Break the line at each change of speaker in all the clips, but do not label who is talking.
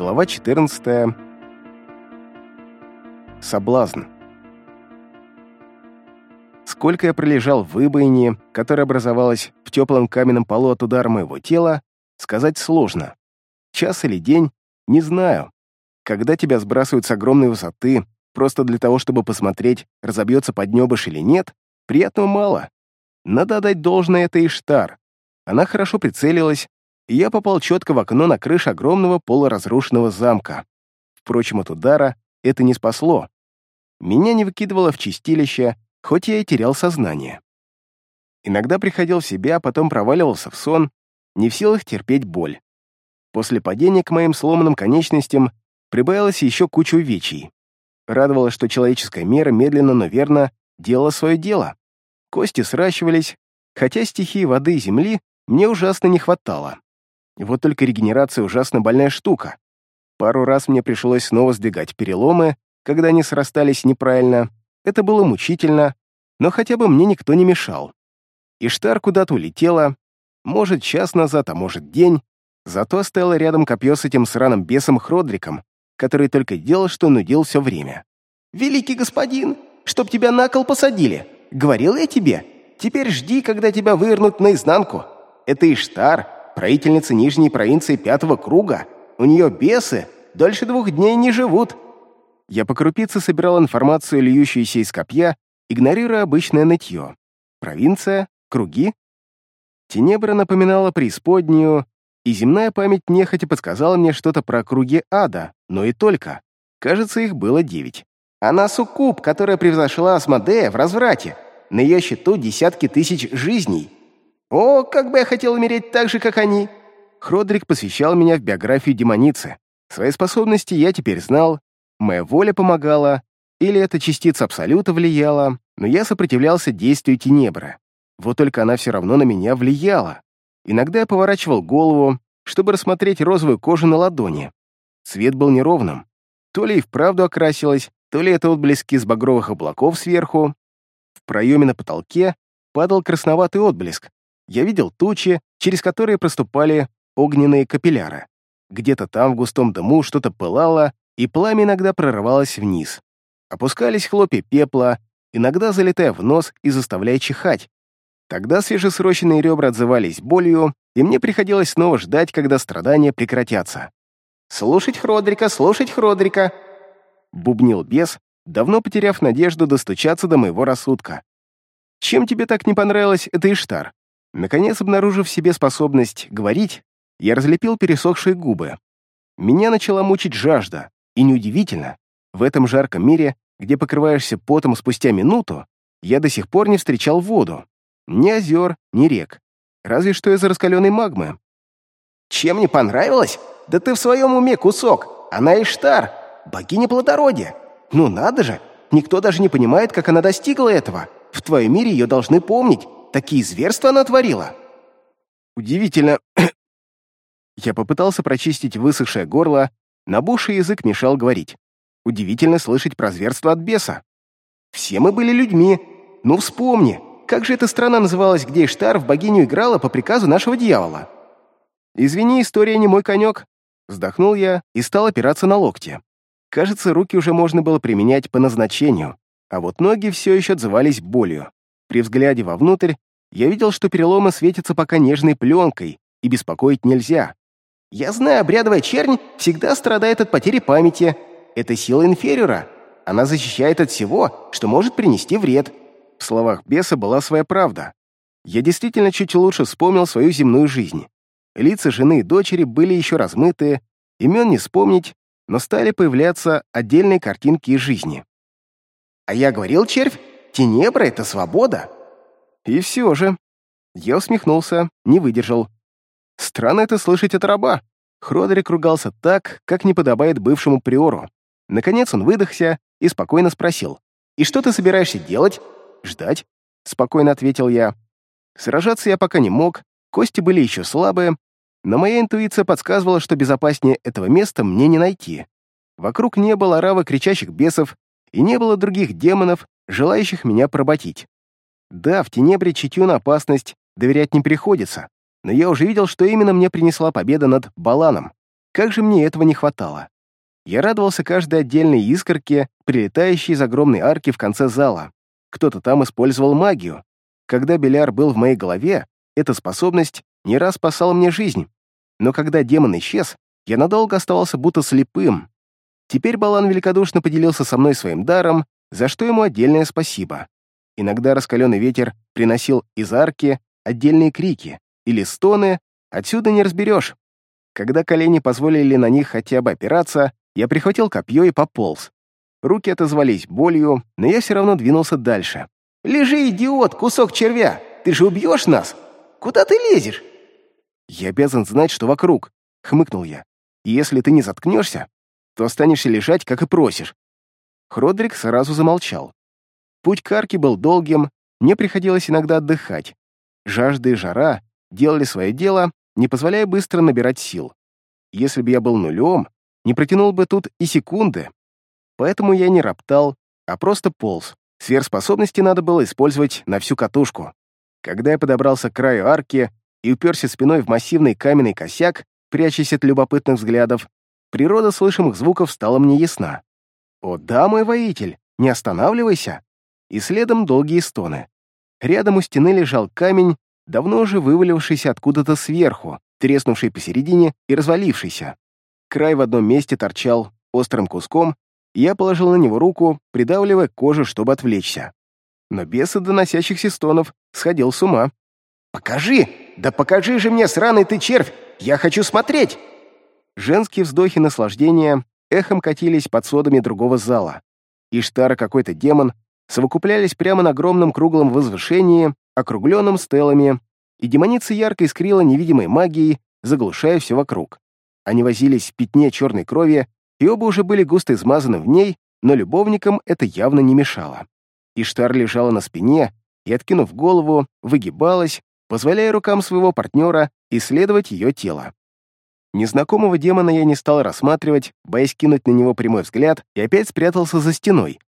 Глава 14. Соблазн. Сколько я пролежал в выбоине, которая образовалась в теплом каменном полу от удара моего тела, сказать сложно. Час или день — не знаю. Когда тебя сбрасывают с огромной высоты, просто для того, чтобы посмотреть, разобьется поднебыш или нет, приятного мало. Надо отдать должное этой Иштар. Она хорошо прицелилась, и я попал четко в окно на крыше огромного полуразрушенного замка. Впрочем, от удара это не спасло. Меня не выкидывало в чистилище, хоть я и терял сознание. Иногда приходил в себя, а потом проваливался в сон, не в силах терпеть боль. После падения к моим сломанным конечностям прибавилось еще кучу увечий. Радовало, что человеческая мера медленно, но верно делала свое дело. Кости сращивались, хотя стихии воды и земли мне ужасно не хватало. Вот только регенерация ужасно больная штука. Пару раз мне пришлось снова сдвигать переломы, когда они срастались неправильно. Это было мучительно, но хотя бы мне никто не мешал. Иштар куда-то улетела, может, час назад, а может, день, зато стояла рядом копье с этим сраным бесом Хродриком, который только делал, что нудил все время. «Великий господин, чтоб тебя на кол посадили! Говорил я тебе! Теперь жди, когда тебя вывернут наизнанку! Это Иштар, правительница Нижней провинции Пятого Круга. У нее бесы дольше двух дней не живут!» Я по крупице собирал информацию, льющуюся из копья, игнорируя обычное нытье. Провинция, круги. Тенебра напоминала преисподнюю, и земная память нехотя подсказала мне что-то про круги ада, но и только. Кажется, их было девять. Она суккуб, которая превзошла Асмодея в разврате. На ее счету десятки тысяч жизней. О, как бы я хотел умереть так же, как они!» Хродрик посвящал меня в биографию демоницы. Свои способности я теперь знал, моя воля помогала, или эта частица Абсолюта влияла, но я сопротивлялся действию Тенебры. Вот только она все равно на меня влияла. Иногда я поворачивал голову, чтобы рассмотреть розовую кожу на ладони. Цвет был неровным. То ли и вправду окрасилась, то ли это отблески с багровых облаков сверху. В проеме на потолке падал красноватый отблеск. Я видел тучи, через которые проступали огненные капилляры. Где-то там в густом дыму что-то пылало, и пламя иногда прорывалось вниз. Опускались хлопья пепла, иногда залетая в нос и заставляя чихать. Тогда свежесрощенные ребра отзывались болью, и мне приходилось снова ждать, когда страдания прекратятся. «Слушать Хродрика, слушать Хродрика!» Бубнил бес, давно потеряв надежду достучаться до моего рассудка. «Чем тебе так не понравилось это Иштар?» Наконец, обнаружив в себе способность говорить, я разлепил пересохшие губы. Меня начала мучить жажда, и неудивительно, в этом жарком мире, где покрываешься потом спустя минуту, я до сих пор не встречал воду. Ни озер, ни рек. Разве что из раскаленной магмы. «Чем не понравилось? Да ты в своем уме, кусок! Она Иштар, богиня плодородия! Ну надо же! Никто даже не понимает, как она достигла этого! В твоем мире ее должны помнить! Такие зверства она творила!» Удивительно. Я попытался прочистить высохшее горло, набухший язык мешал говорить. Удивительно слышать про зверство от беса. Все мы были людьми. Ну вспомни, как же эта страна называлась, где Иштар в богиню играла по приказу нашего дьявола? Извини, история не мой конек. Вздохнул я и стал опираться на локти. Кажется, руки уже можно было применять по назначению, а вот ноги все еще отзывались болью. При взгляде вовнутрь я видел, что переломы светятся пока нежной пленкой, и беспокоить нельзя. Я знаю, обрядовая чернь всегда страдает от потери памяти. Это сила инфериора. Она защищает от всего, что может принести вред. В словах беса была своя правда. Я действительно чуть лучше вспомнил свою земную жизнь. Лица жены и дочери были еще размытые, имен не вспомнить, но стали появляться отдельные картинки из жизни. «А я говорил, червь, тенебра — это свобода!» И все же. Я усмехнулся, не выдержал. Странно это слышать от раба. Хродрик ругался так, как не подобает бывшему приору. Наконец он выдохся и спокойно спросил. «И что ты собираешься делать?» «Ждать», — спокойно ответил я. Сражаться я пока не мог, кости были еще слабые, но моя интуиция подсказывала, что безопаснее этого места мне не найти. Вокруг не было оравы кричащих бесов, и не было других демонов, желающих меня проботить. Да, в Тенебре чутью на опасность доверять не приходится, но я уже видел, что именно мне принесла победа над Баланом. Как же мне этого не хватало? Я радовался каждой отдельной искорке, прилетающей из огромной арки в конце зала. Кто-то там использовал магию. Когда Беляр был в моей голове, эта способность не раз спасала мне жизнь. Но когда демон исчез, я надолго оставался будто слепым. Теперь Балан великодушно поделился со мной своим даром, за что ему отдельное спасибо. Иногда раскаленный ветер приносил из арки отдельные крики или стоны, отсюда не разберешь. Когда колени позволили на них хотя бы опираться, я прихватил копье и пополз. Руки отозвались болью, но я все равно двинулся дальше. «Лежи, идиот, кусок червя! Ты же убьешь нас! Куда ты лезешь?» «Я обязан знать, что вокруг», — хмыкнул я. «И если ты не заткнешься, то останешься лежать, как и просишь». Хродрик сразу замолчал. Путь к арке был долгим, мне приходилось иногда отдыхать. Жажда и жара делали свое дело, не позволяя быстро набирать сил. Если бы я был нулем, не протянул бы тут и секунды. Поэтому я не роптал, а просто полз. Сверхспособности надо было использовать на всю катушку. Когда я подобрался к краю арки и уперся спиной в массивный каменный косяк, прячась от любопытных взглядов, природа слышимых звуков стала мне ясна. «О да, мой воитель, не останавливайся!» И следом долгие стоны. Рядом у стены лежал камень, давно уже вывалившийся откуда-то сверху, треснувший посередине и развалившийся. Край в одном месте торчал острым куском, и я положил на него руку, придавливая кожу, чтобы отвлечься. Но без доносящихся стонов сходил с ума. «Покажи! Да покажи же мне, сраный ты червь! Я хочу смотреть!» Женские вздохи наслаждения эхом катились под сводами другого зала. Иштар и какой-то демон совокуплялись прямо на огромном круглом возвышении, округленном стелами, и демоница ярко искрила невидимой магией, заглушая все вокруг. Они возились в пятне черной крови, и оба уже были густо измазаны в ней, но любовникам это явно не мешало. Иштар лежала на спине и, откинув голову, выгибалась, позволяя рукам своего партнера исследовать ее тело. Незнакомого демона я не стал рассматривать, боясь кинуть на него прямой взгляд, и опять спрятался за стеной.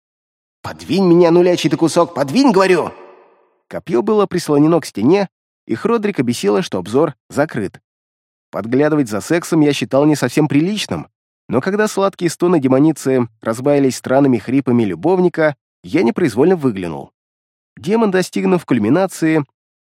«Подвинь меня, нулячий ты кусок, подвинь, говорю!» Копье было прислонено к стене, и Хродрик обесило, что обзор закрыт. Подглядывать за сексом я считал не совсем приличным, но когда сладкие стоны демоницы разбавились странными хрипами любовника, я непроизвольно выглянул. Демон, достигнув кульминации,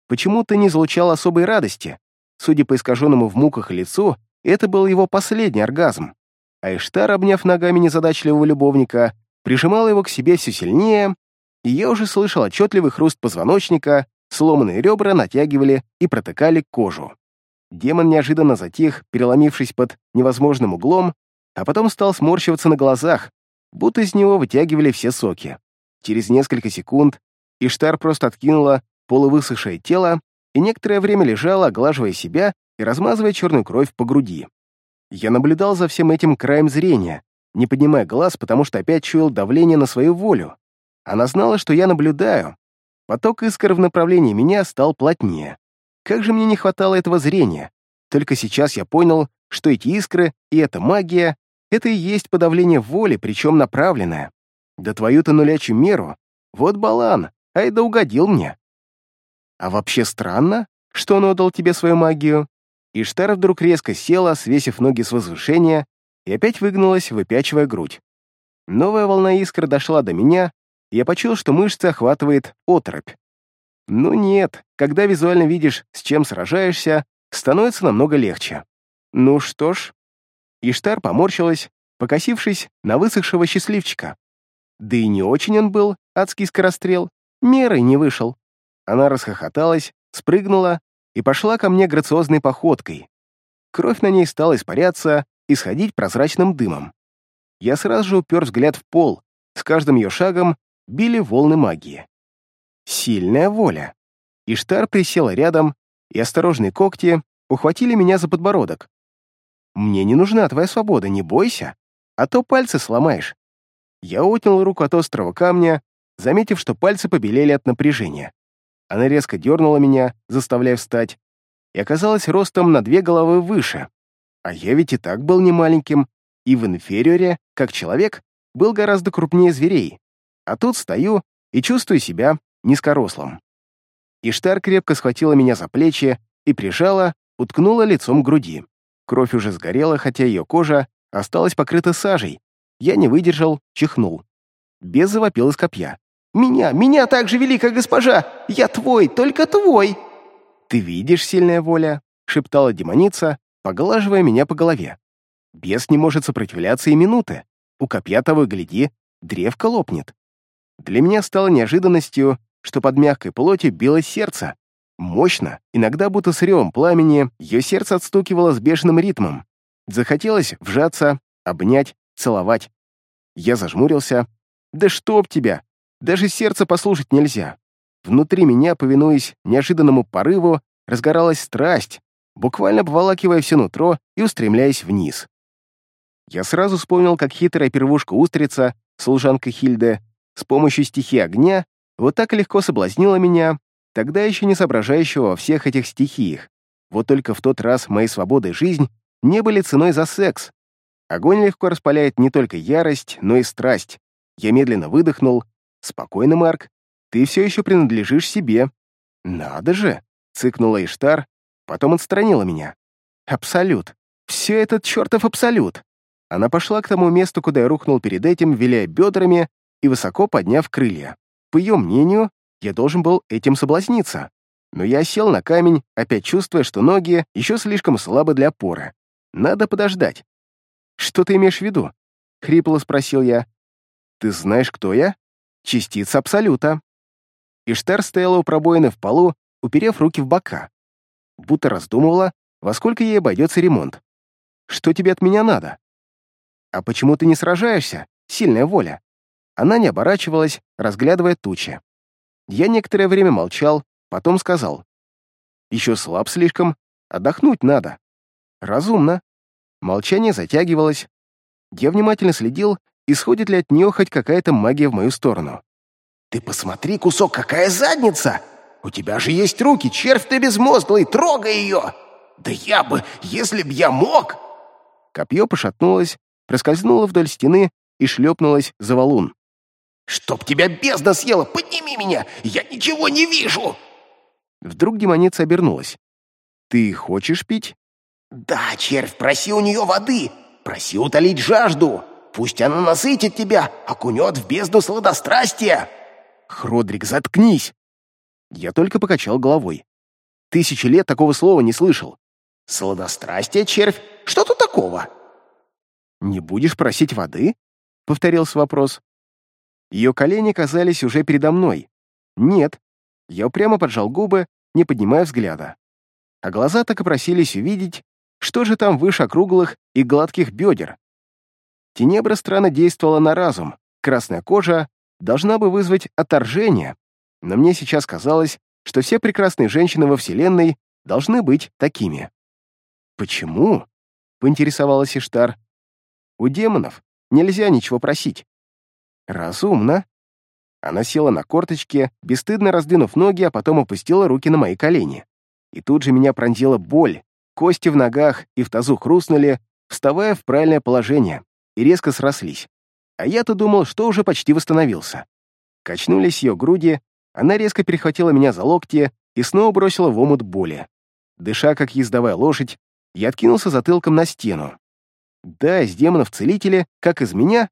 почему-то не излучал особой радости. Судя по искаженному в муках лицу, это был его последний оргазм. А Иштар, обняв ногами незадачливого любовника, прижимала его к себе все сильнее, и я уже слышал отчетливый хруст позвоночника, сломанные ребра натягивали и протыкали кожу. Демон неожиданно затих, переломившись под невозможным углом, а потом стал сморщиваться на глазах, будто из него вытягивали все соки. Через несколько секунд Иштар просто откинула полувысохшее тело и некоторое время лежала, оглаживая себя и размазывая черную кровь по груди. Я наблюдал за всем этим краем зрения, не поднимая глаз, потому что опять чуял давление на свою волю. Она знала, что я наблюдаю. Поток искр в направлении меня стал плотнее. Как же мне не хватало этого зрения. Только сейчас я понял, что эти искры и эта магия — это и есть подавление воли, причем направленное. Да твою-то нулячью меру. Вот балан, а это угодил мне. А вообще странно, что он отдал тебе свою магию. Иштар вдруг резко села, свесив ноги с возвышения, и опять выгнулась, выпячивая грудь. Новая волна искр дошла до меня, и я почуял, что мышцы охватывает оторопь. Ну нет, когда визуально видишь, с чем сражаешься, становится намного легче. Ну что ж. Иштар поморщилась, покосившись на высохшего счастливчика. Да и не очень он был, адский скорострел, мерой не вышел. Она расхохоталась, спрыгнула и пошла ко мне грациозной походкой. Кровь на ней стала испаряться и сходить прозрачным дымом. Я сразу же упер взгляд в пол, с каждым ее шагом били волны магии. Сильная воля. Иштар присела рядом, и осторожные когти ухватили меня за подбородок. «Мне не нужна твоя свобода, не бойся, а то пальцы сломаешь». Я отнял руку от острого камня, заметив, что пальцы побелели от напряжения. Она резко дернула меня, заставляя встать, и оказалась ростом на две головы выше. А я ведь и так был немаленьким, и в инфериоре, как человек, был гораздо крупнее зверей. А тут стою и чувствую себя низкорослым. Иштар крепко схватила меня за плечи и прижала, уткнула лицом к груди. Кровь уже сгорела, хотя ее кожа осталась покрыта сажей. Я не выдержал, чихнул. Без завопил из копья. «Меня, меня так же, великая госпожа! Я твой, только твой!» «Ты видишь, сильная воля?» — шептала демоница, поглаживая меня по голове. «Бес не может сопротивляться и минуты. У копья того, гляди, древко лопнет». Для меня стало неожиданностью, что под мягкой плотью билось сердце. Мощно, иногда будто с ревом пламени, ее сердце отстукивало с бешеным ритмом. Захотелось вжаться, обнять, целовать. Я зажмурился. «Да чтоб тебя! Даже сердце послушать нельзя!» Внутри меня, повинуясь неожиданному порыву, разгоралась страсть, буквально обволакивая все нутро и устремляясь вниз. Я сразу вспомнил, как хитрая первушка-устрица, служанка Хильды, с помощью стихии огня вот так легко соблазнила меня, тогда еще не соображающего во всех этих стихиях. Вот только в тот раз моей свободы и жизнь не были ценой за секс. Огонь легко распаляет не только ярость, но и страсть. Я медленно выдохнул. «Спокойно, Марк. Ты все еще принадлежишь себе». «Надо же!» — цыкнула Иштар, потом отстранила меня. «Абсолют. Все этот чертов абсолют!» Она пошла к тому месту, куда я рухнул перед этим, виляя бедрами и высоко подняв крылья. По ее мнению, я должен был этим соблазниться. Но я сел на камень, опять чувствуя, что ноги еще слишком слабы для опоры. Надо подождать. «Что ты имеешь в виду?» — хрипло спросил я. «Ты знаешь, кто я?» «Частица Абсолюта». Иштар стояла у пробоины в полу, уперев руки в бока. Будто раздумывала, во сколько ей обойдется ремонт. «Что тебе от меня надо?» «А почему ты не сражаешься? Сильная воля». Она не оборачивалась, разглядывая тучи. Я некоторое время молчал, потом сказал. «Еще слаб слишком, отдохнуть надо». «Разумно». Молчание затягивалось. Я внимательно следил, исходит ли от нее хоть какая-то магия в мою сторону.
«Ты посмотри, кусок, какая задница! У тебя же есть руки, червь ты безмозглый, трогай ее! Да я бы, если б я мог!»
Копье пошатнулось, проскользнуло вдоль стены и шлепнулось за валун.
«Чтоб тебя бездна съела! Подними меня! Я ничего не вижу!»
Вдруг демоница обернулась. «Ты хочешь пить?»
«Да, червь, проси у нее воды! Проси утолить жажду! Пусть она насытит тебя, окунет в бездну сладострастия!»
«Хродрик, заткнись!» Я только покачал головой. Тысячи лет такого слова не слышал.
«Сладострастие, червь? Что тут такого?»
«Не будешь просить воды?» — повторился вопрос. Ее колени казались уже передо мной. Нет. Я упрямо поджал губы, не поднимая взгляда. А глаза так и просились увидеть, что же там выше округлых и гладких бедер. Тенебра странно действовала на разум. Красная кожа должна бы вызвать отторжение, но мне сейчас казалось, что все прекрасные женщины во Вселенной должны быть такими. «Почему?» — поинтересовалась Иштар. «У демонов нельзя ничего просить. «Разумно». Она села на корточки, бесстыдно раздвинув ноги, а потом опустила руки на мои колени. И тут же меня пронзила боль. Кости в ногах и в тазу хрустнули, вставая в правильное положение, и резко срослись. А я-то думал, что уже почти восстановился. Качнулись ее груди, она резко перехватила меня за локти и снова бросила в омут боли. Дыша, как ездовая лошадь, я откинулся затылком на стену. Да, из демонов целители, как из меня,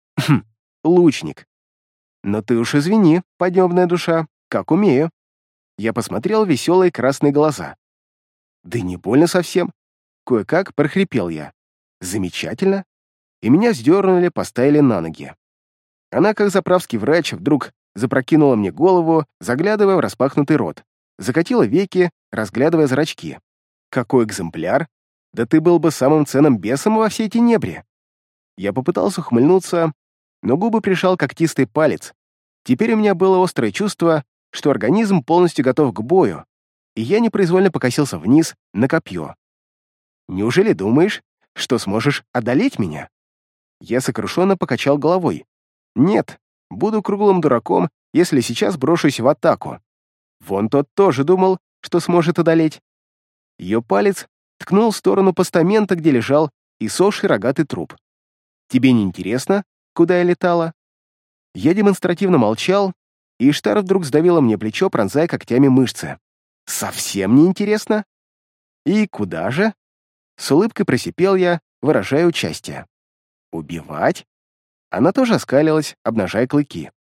лучник. Но ты уж извини, поднебная душа, как умею. Я посмотрел веселые красные глаза. Да не больно совсем. Кое-как прохрипел я. Замечательно. И меня сдернули, поставили на ноги. Она, как заправский врач, вдруг запрокинула мне голову, заглядывая в распахнутый рот. Закатила веки, разглядывая зрачки. Какой экземпляр? Да ты был бы самым ценным бесом во всей тенебре. Я попытался ухмыльнуться, но губы прижал когтистый палец. Теперь у меня было острое чувство, что организм полностью готов к бою, и я непроизвольно покосился вниз на копье. «Неужели думаешь, что сможешь одолеть меня?» Я сокрушенно покачал головой. «Нет, буду круглым дураком, если сейчас брошусь в атаку. Вон тот тоже думал, что сможет одолеть». Ее палец ткнул в сторону постамента, где лежал иссохший рогатый труп. «Тебе не интересно, куда я летала. Я демонстративно молчал, и Иштар вдруг сдавила мне плечо, пронзая когтями мышцы. «Совсем не интересно?» «И куда же?» С улыбкой просипел я, выражая участие. «Убивать?» Она тоже оскалилась, обнажая клыки.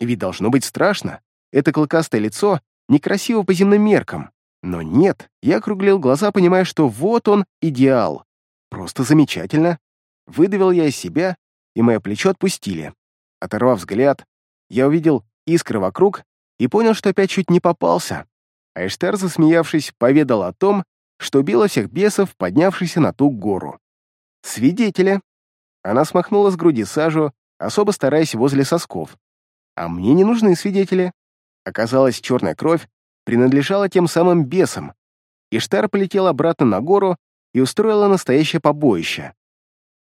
Ведь должно быть страшно. Это клыкастое лицо некрасиво по земным меркам. Но нет, я округлил глаза, понимая, что вот он, идеал. Просто замечательно. Выдавил я из себя, и мое плечо отпустили. Оторвав взгляд, я увидел искры вокруг и понял, что опять чуть не попался. Айштар, засмеявшись, поведал о том, что убила всех бесов, поднявшихся на ту гору. «Свидетели!» Она смахнула с груди сажу, особо стараясь возле сосков. «А мне не нужны свидетели». Оказалось, черная кровь принадлежала тем самым бесам. Иштар полетела обратно на гору и устроила настоящее побоище.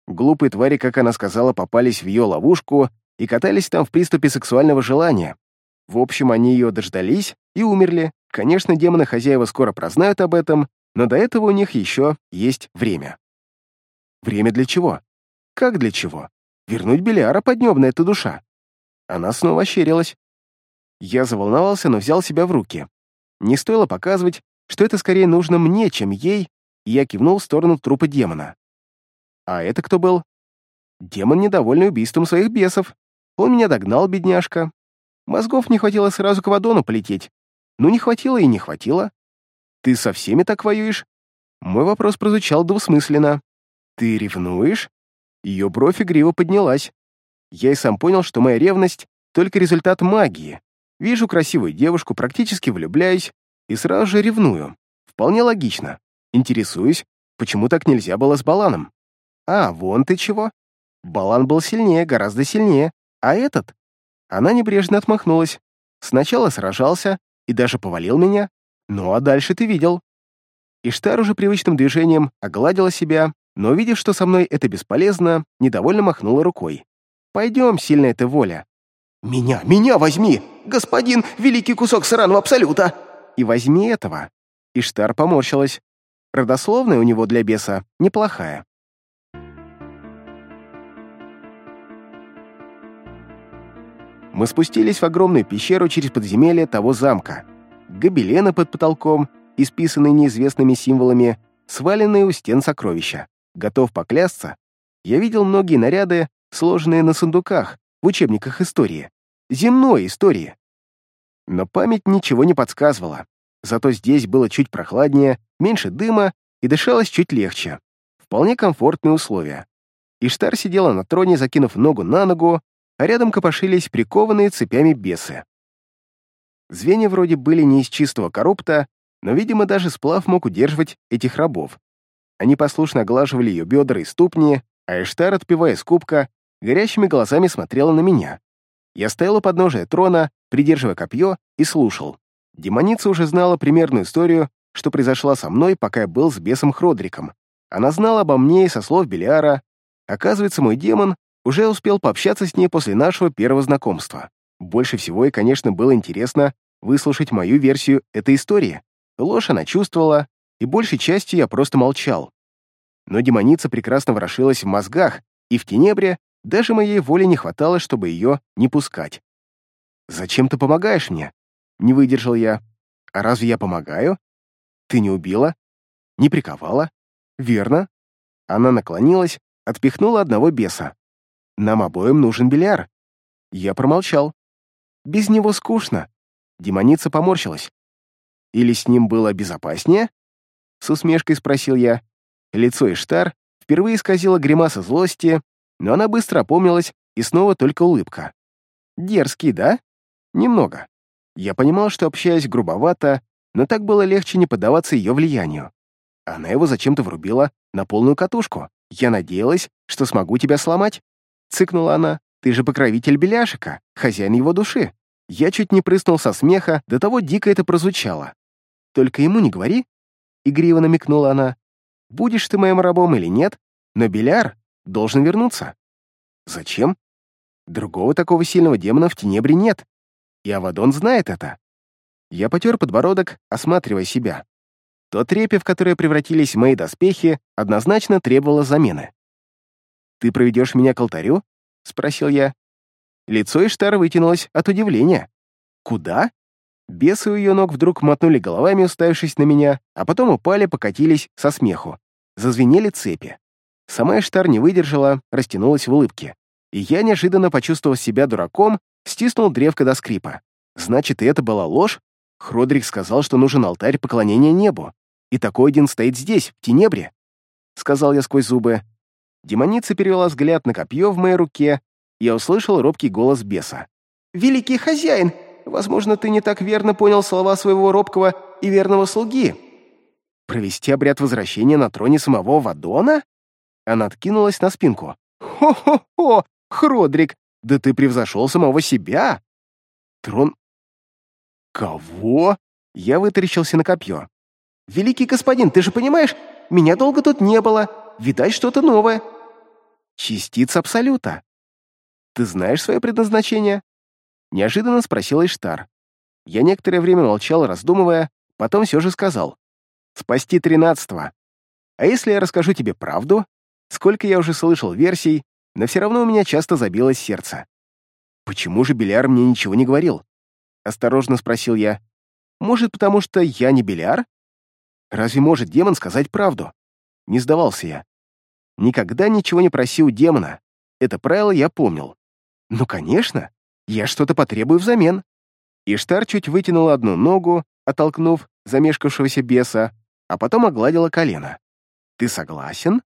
Глупые твари, как она сказала, попались в ее ловушку и катались там в приступе сексуального желания. В общем, они ее дождались и умерли. Конечно, демоны-хозяева скоро прознают об этом, но до этого у них еще есть время. Время для чего? Как для чего? Вернуть Белиара поднебна эта душа. Она снова ощерилась. Я заволновался, но взял себя в руки. Не стоило показывать, что это скорее нужно мне, чем ей, и я кивнул в сторону трупа демона. А это кто был? Демон, недовольный убийством своих бесов. Он меня догнал, бедняжка. Мозгов не хватило сразу к Вадону полететь. Ну, не хватило и не хватило. Ты со всеми так воюешь? Мой вопрос прозвучал двусмысленно. Ты ревнуешь? Ее бровь игриво поднялась. Я и сам понял, что моя ревность — только результат магии, Вижу красивую девушку, практически влюбляюсь и сразу же ревную. Вполне логично. Интересуюсь, почему так нельзя было с Баланом? А, вон ты чего. Балан был сильнее, гораздо сильнее. А этот? Она небрежно отмахнулась. Сначала сражался и даже повалил меня. Ну а дальше ты видел. Иштар уже привычным движением огладила себя, но, увидев, что со мной это бесполезно, недовольно махнула рукой. «Пойдем, сильная ты воля.
«Меня, меня возьми! Господин, великий кусок сраного абсолюта!»
«И возьми этого!» Иштар поморщилась. Родословная у него для беса неплохая. Мы спустились в огромную пещеру через подземелье того замка. Гобелены под потолком, исписанные неизвестными символами, сваленные у стен сокровища. Готов поклясться, я видел многие наряды, сложенные на сундуках, в учебниках истории. Земной истории. Но память ничего не подсказывала. Зато здесь было чуть прохладнее, меньше дыма и дышалось чуть легче. Вполне комфортные условия. Иштар сидела на троне, закинув ногу на ногу, а рядом копошились прикованные цепями бесы. Звенья вроде были не из чистого коррупта, но, видимо, даже сплав мог удерживать этих рабов. Они послушно оглаживали ее бедра и ступни, а Эштар, отпивая из кубка, горящими глазами смотрела на меня. Я стоял у подножия трона, придерживая копье, и слушал. Демоница уже знала примерную историю, что произошла со мной, пока я был с бесом Хродриком. Она знала обо мне и со слов Белиара. Оказывается, мой демон уже успел пообщаться с ней после нашего первого знакомства. Больше всего и, конечно, было интересно выслушать мою версию этой истории. Ложь она чувствовала, и большей частью я просто молчал. Но демоница прекрасно ворошилась в мозгах, и в Тенебре даже моей воли не хватало, чтобы ее не пускать. «Зачем ты помогаешь мне?» Не выдержал я. «А разве я помогаю? Ты не убила? Не приковала? Верно?» Она наклонилась, отпихнула одного беса. «Нам обоим нужен бильяр». Я промолчал. «Без него скучно». Демоница поморщилась. «Или с ним было безопаснее?» С усмешкой спросил я. Лицо Иштар впервые исказило гримаса злости, но она быстро опомнилась, и снова только улыбка. Дерзкий, да? Немного. Я понимал, что общаюсь грубовато, но так было легче не поддаваться ее влиянию. Она его зачем-то врубила на полную катушку. Я надеялась, что смогу тебя сломать. Цыкнула она. Ты же покровитель Беляшика, хозяин его души. Я чуть не прыснул со смеха, до того дико это прозвучало. Только ему не говори. Игриво намекнула она. Будешь ты моим рабом или нет, но Беляр должен вернуться. Зачем? Другого такого сильного демона в Тенебре нет. И Авадон знает это. Я потер подбородок, осматривая себя. То трепе, в которое превратились мои доспехи, однозначно требовало замены. «Ты проведешь меня к алтарю?» — спросил я. Лицо Иштара вытянулось от удивления. «Куда?» Бесы у ее ног вдруг мотнули головами, уставившись на меня, а потом упали, покатились со смеху. зазвенели цепи. Сама Эштар не выдержала, растянулась в улыбке. И я, неожиданно почувствовав себя дураком, стиснул древко до скрипа. Значит, и это была ложь? Хродрик сказал, что нужен алтарь поклонения небу. И такой один стоит здесь, в Тенебре. Сказал я сквозь зубы. Демоница перевела взгляд на копье в моей руке, я услышал робкий голос беса. «Великий хозяин, возможно, ты не так верно понял слова своего робкого и верного слуги. Провести обряд возвращения на троне самого Вадона?» Она откинулась на спинку. «Хо-хо-хо! Хродрик, да ты превзошел самого себя!» «Трон... кого?» Я вытаращился на копье. «Великий господин, ты же понимаешь, меня долго тут не было. Видать, что-то новое». «Частица Абсолюта. Ты знаешь свое предназначение?» Неожиданно спросил Иштар. Я некоторое время молчал, раздумывая, потом все же сказал. «Спасти тринадцатого. А если я расскажу тебе правду? Сколько я уже слышал версий, но все равно у меня часто забилось сердце. Почему же Беляр мне ничего не говорил? Осторожно спросил я. Может, потому что я не Беляр? Разве может демон сказать правду? Не сдавался я. Никогда ничего не проси у демона. Это правило я помнил. Ну, конечно, я что-то потребую взамен. Иштар чуть вытянула одну ногу, оттолкнув замешкавшегося беса, а потом огладила колено. «Ты согласен?»